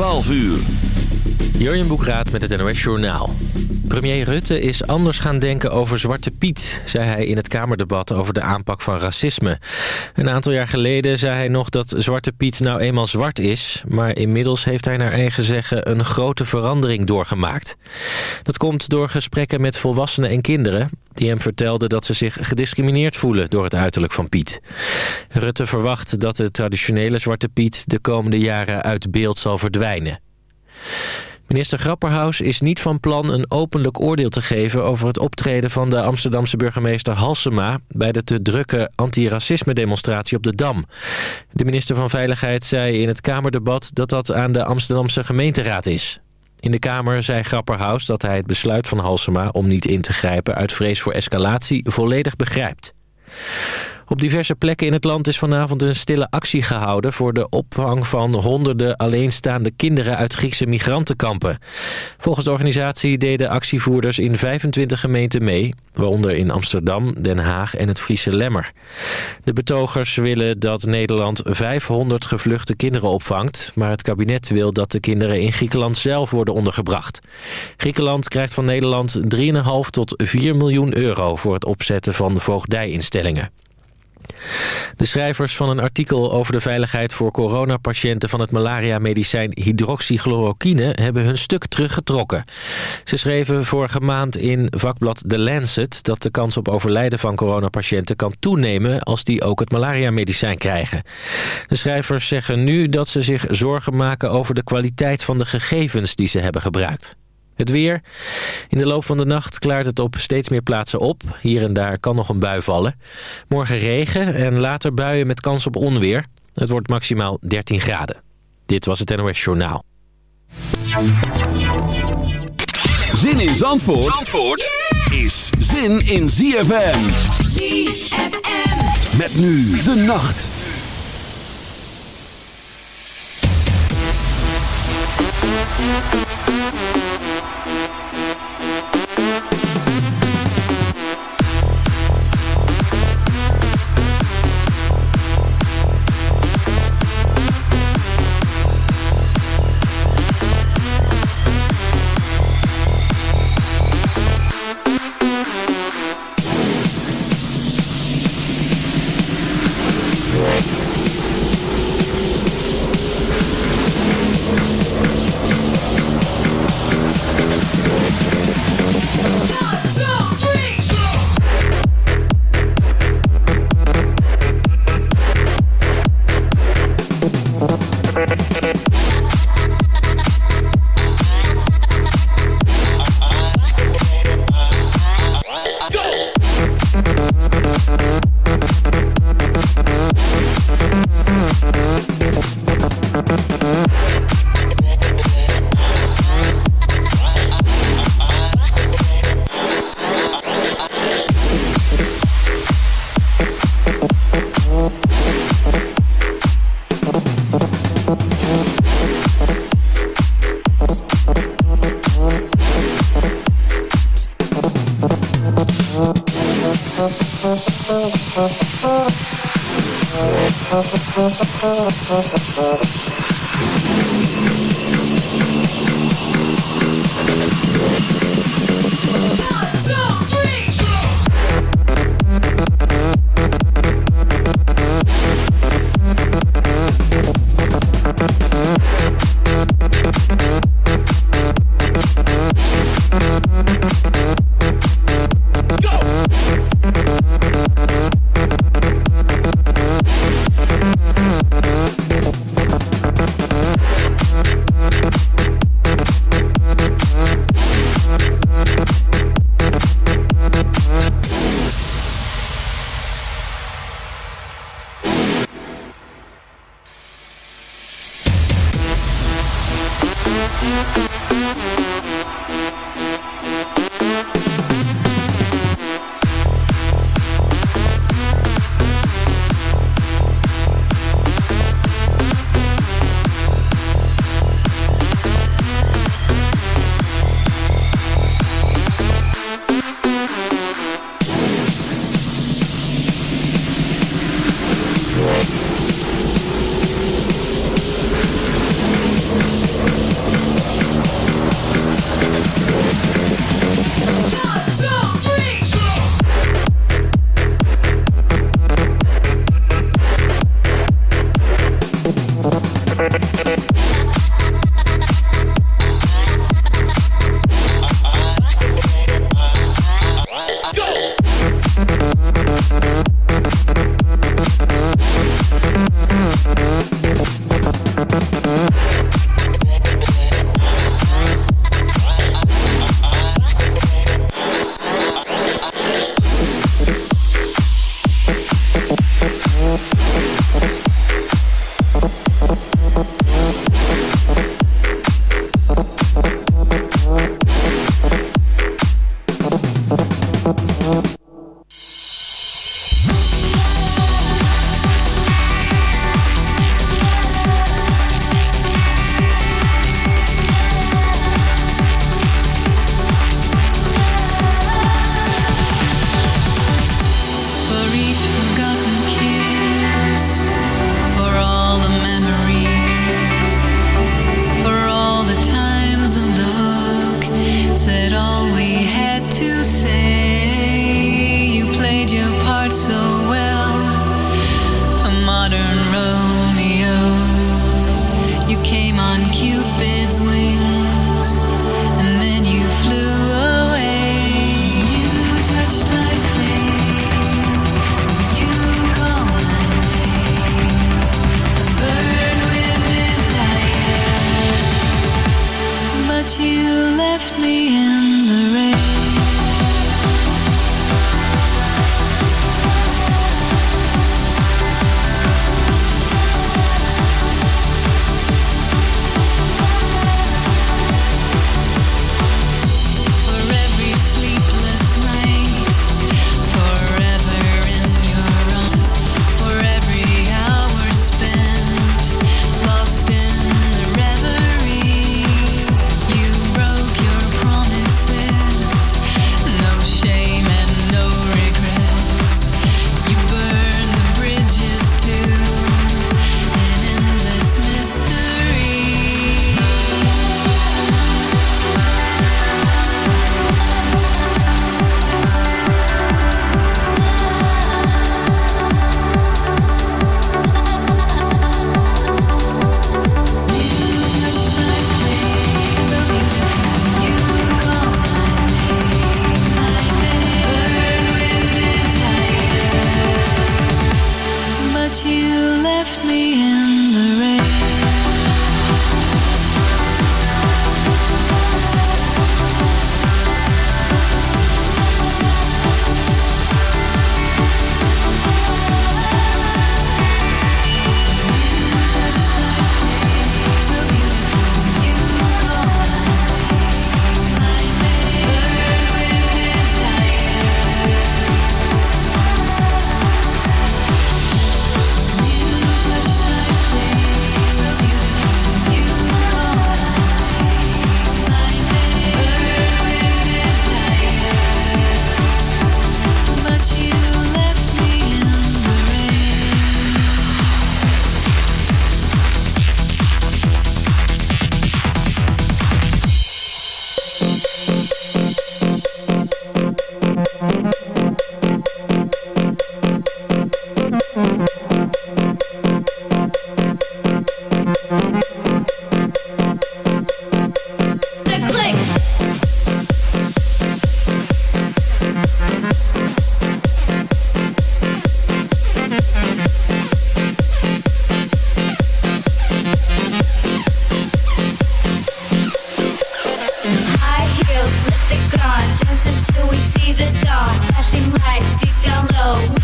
12 uur. Jurjen Boekraat met het NOS Journaal. Premier Rutte is anders gaan denken over Zwarte Piet... zei hij in het Kamerdebat over de aanpak van racisme. Een aantal jaar geleden zei hij nog dat Zwarte Piet nou eenmaal zwart is... maar inmiddels heeft hij naar eigen zeggen een grote verandering doorgemaakt. Dat komt door gesprekken met volwassenen en kinderen... die hem vertelden dat ze zich gediscrimineerd voelen door het uiterlijk van Piet. Rutte verwacht dat de traditionele Zwarte Piet de komende jaren uit beeld zal verdwijnen. Minister Grapperhaus is niet van plan een openlijk oordeel te geven... over het optreden van de Amsterdamse burgemeester Halsema... bij de te drukke antiracisme-demonstratie op de Dam. De minister van Veiligheid zei in het Kamerdebat... dat dat aan de Amsterdamse gemeenteraad is. In de Kamer zei Grapperhaus dat hij het besluit van Halsema... om niet in te grijpen uit vrees voor escalatie volledig begrijpt. Op diverse plekken in het land is vanavond een stille actie gehouden... voor de opvang van honderden alleenstaande kinderen uit Griekse migrantenkampen. Volgens de organisatie deden actievoerders in 25 gemeenten mee... waaronder in Amsterdam, Den Haag en het Friese Lemmer. De betogers willen dat Nederland 500 gevluchte kinderen opvangt... maar het kabinet wil dat de kinderen in Griekenland zelf worden ondergebracht. Griekenland krijgt van Nederland 3,5 tot 4 miljoen euro... voor het opzetten van voogdijinstellingen. De schrijvers van een artikel over de veiligheid voor coronapatiënten van het malaria-medicijn hydroxychloroquine hebben hun stuk teruggetrokken. Ze schreven vorige maand in vakblad The Lancet dat de kans op overlijden van coronapatiënten kan toenemen als die ook het malaria-medicijn krijgen. De schrijvers zeggen nu dat ze zich zorgen maken over de kwaliteit van de gegevens die ze hebben gebruikt. Het weer. In de loop van de nacht klaart het op steeds meer plaatsen op. Hier en daar kan nog een bui vallen. Morgen regen en later buien met kans op onweer. Het wordt maximaal 13 graden. Dit was het NOS Journaal. Zin in Zandvoort, Zandvoort is zin in ZFM. ZFM. Met nu de nacht.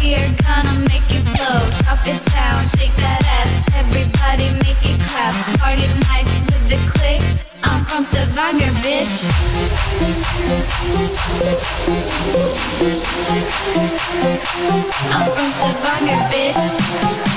We are gonna make it. Drop it down, shake that ass. Everybody make it clap. Party night with the click. I'm from Stavanger, bitch. I'm from Stavanger, bitch.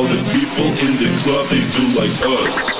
All the people in the club, they do like us.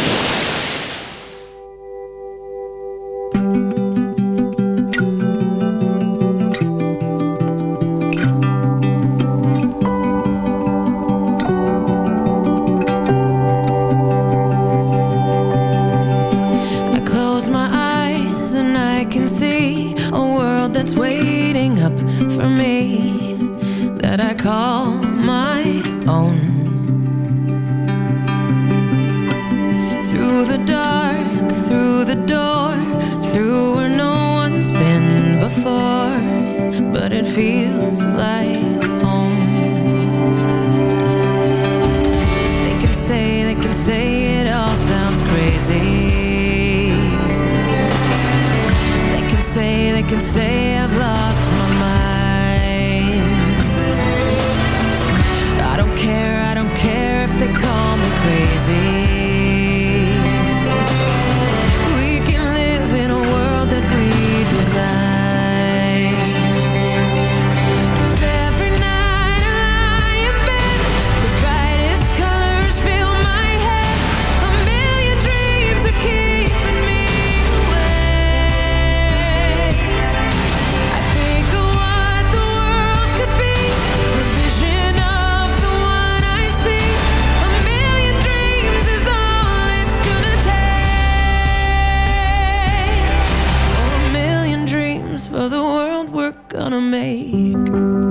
gonna make.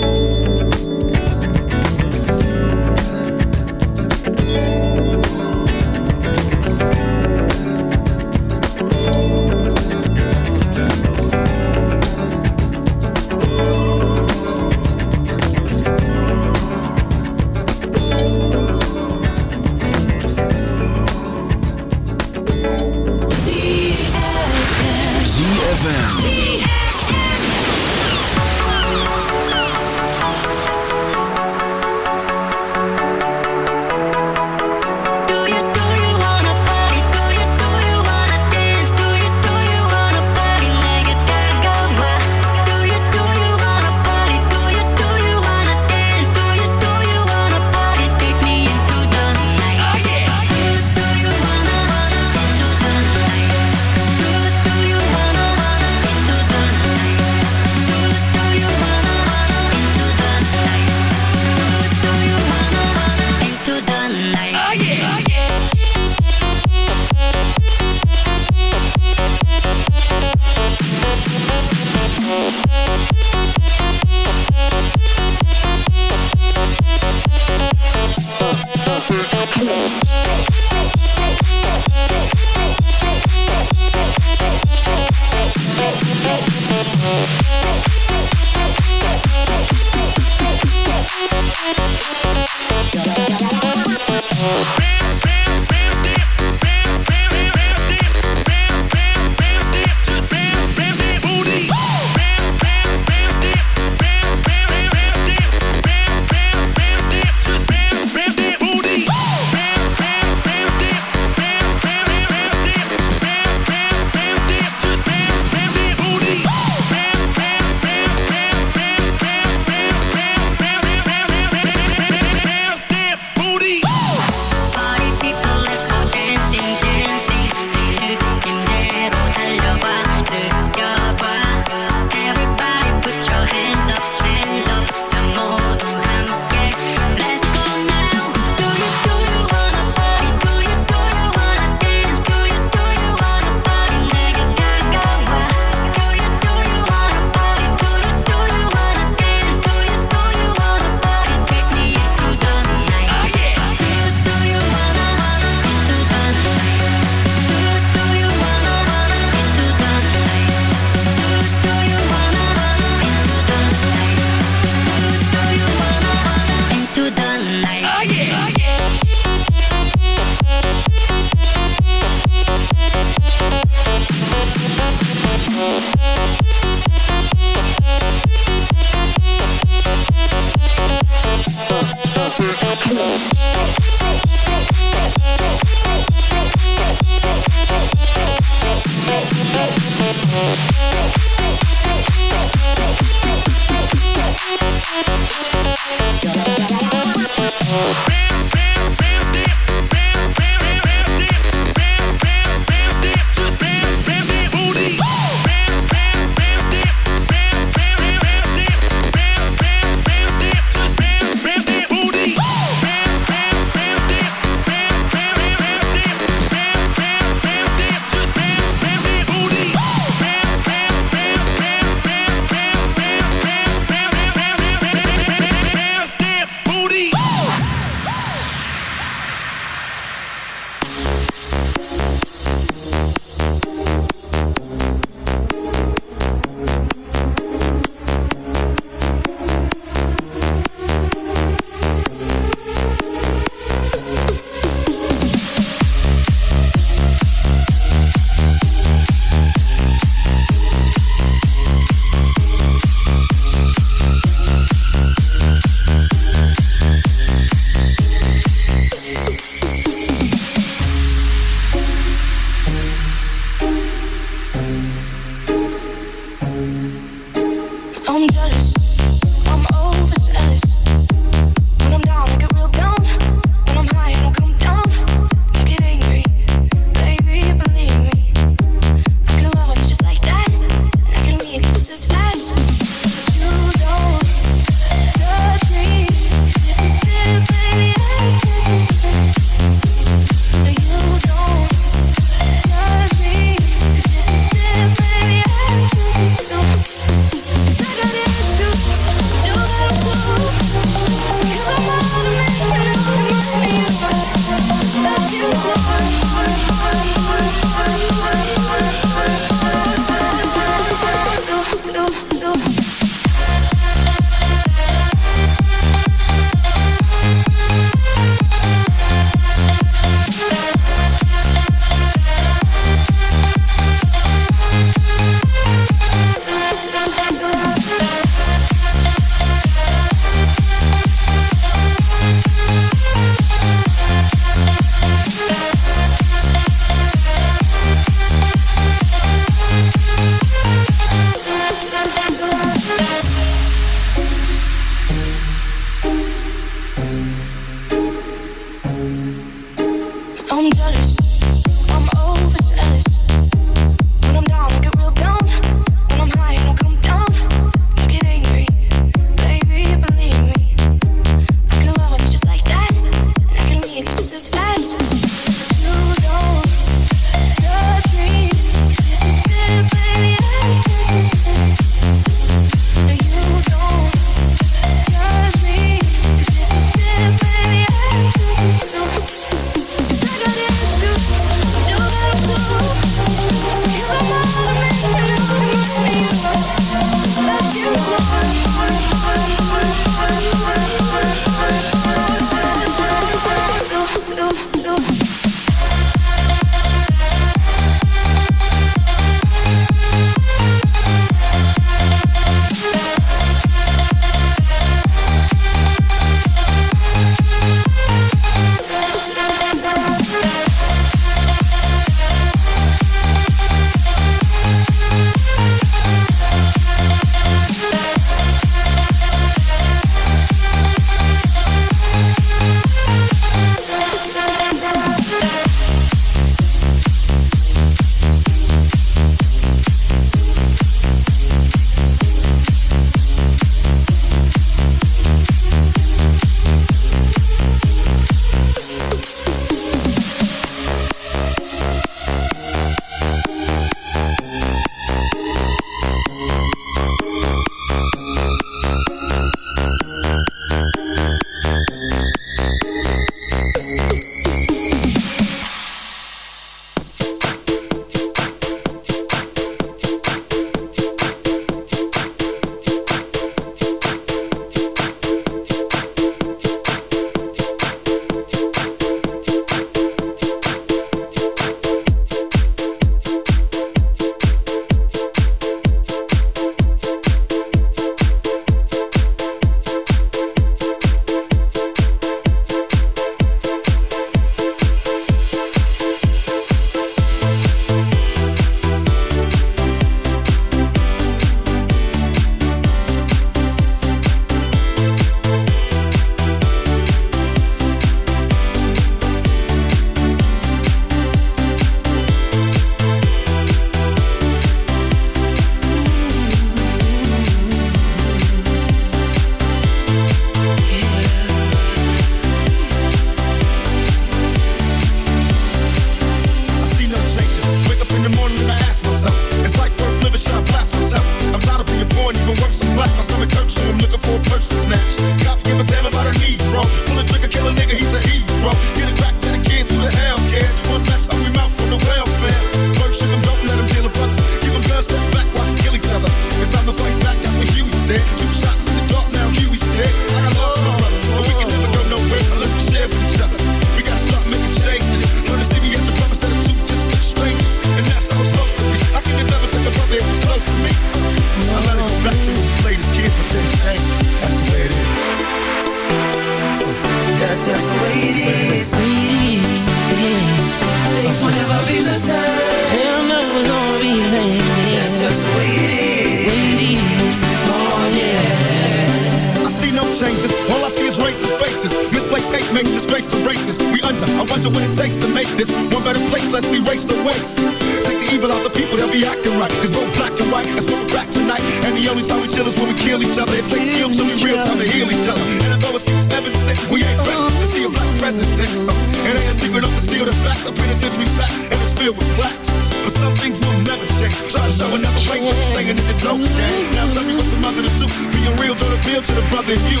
dope game. Now tell me what's the mother to do. Being real, don't appeal to the brother in you.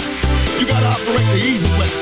You gotta operate the easy way.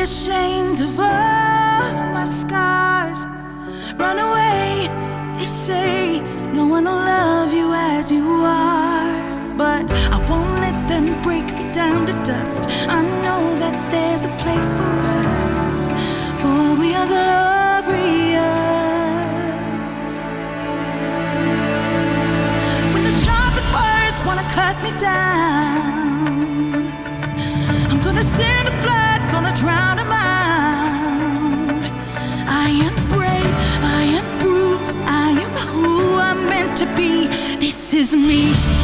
ashamed of all my scars. Run away, they say, no one will love you as you are. But I won't let them break me down to dust. I know that there's a place for us, for we are glorious. cut me down. is me.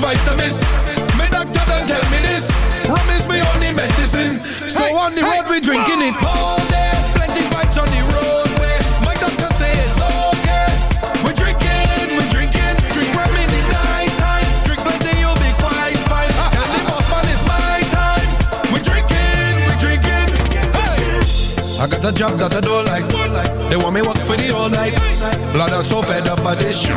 vitamins. My doctor don't tell me this. Rum is my only medicine. So hey, on the hey, road we drinking it all day. Plenty vibes on the roadway. My doctor say it's okay. we're drinking, we're drinking. Drink rum in the night time. Drink plenty, you'll be quite fine. Tell the boss man it's my time. We're drinking, we're drinking. Hey. I got a job that I don't like. They want me work for the whole night. Blood, I'm so fed up by this shit.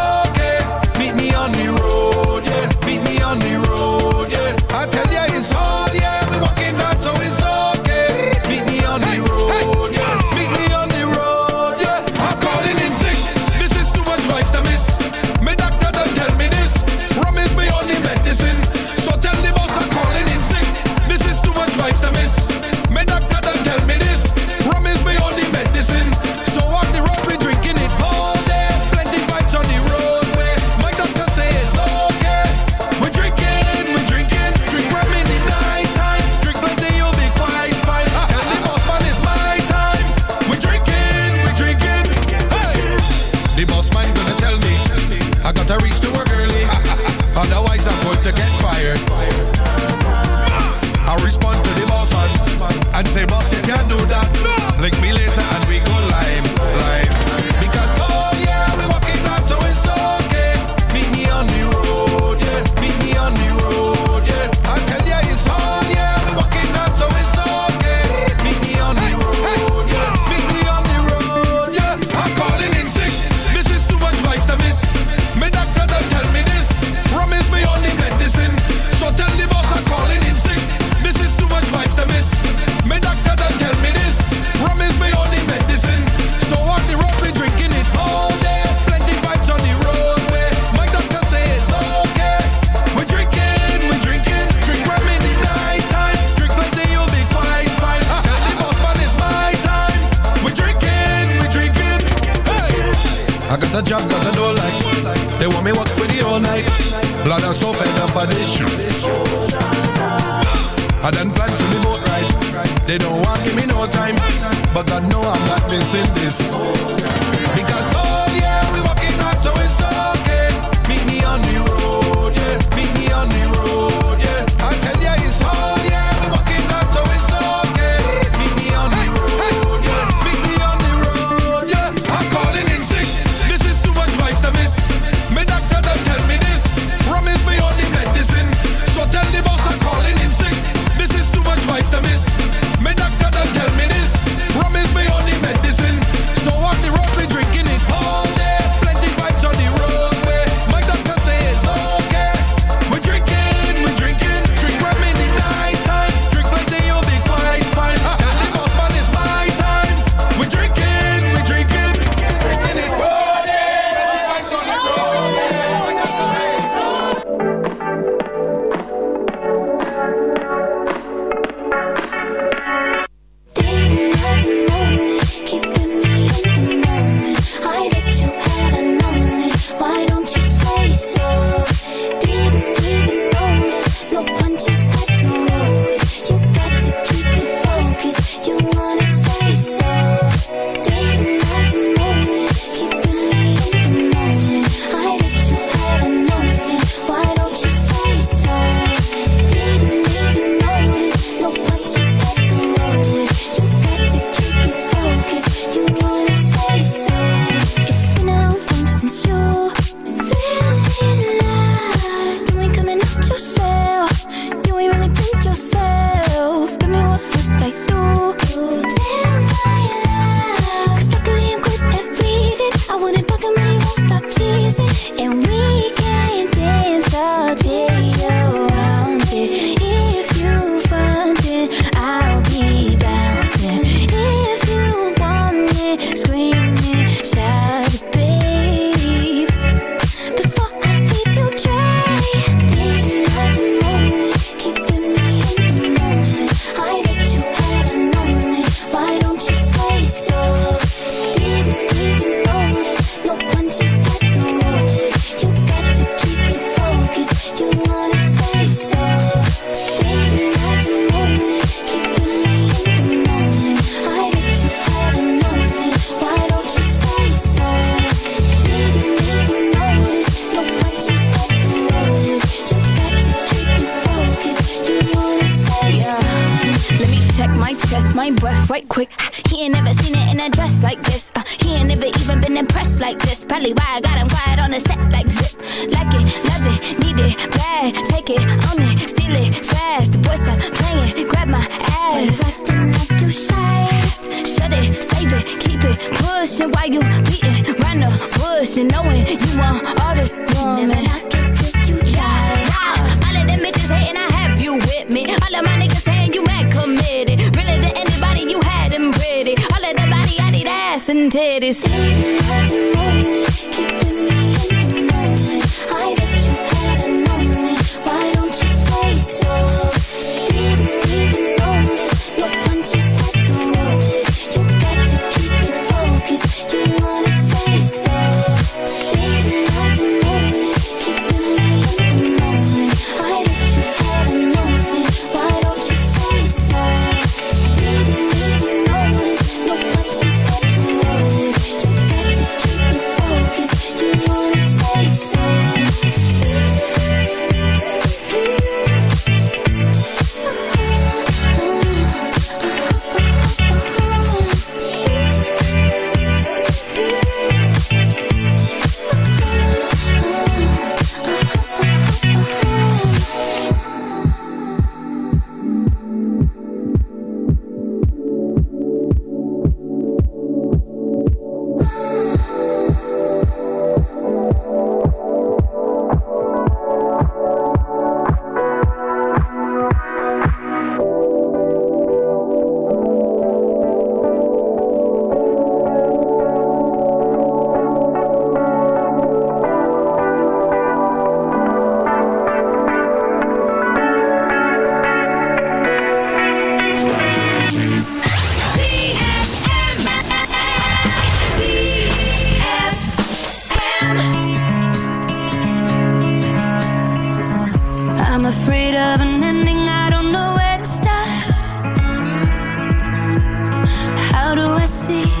pushing while you beating round the bush and knowing you want all this woman. knock it till you, yeah, yeah. All of them bitches hating, I have you with me. All of my niggas saying you mad committed. Really to anybody, you had them pretty. All of the body, I need ass and titties. Sitting I'm afraid of an ending, I don't know where to start. How do I see?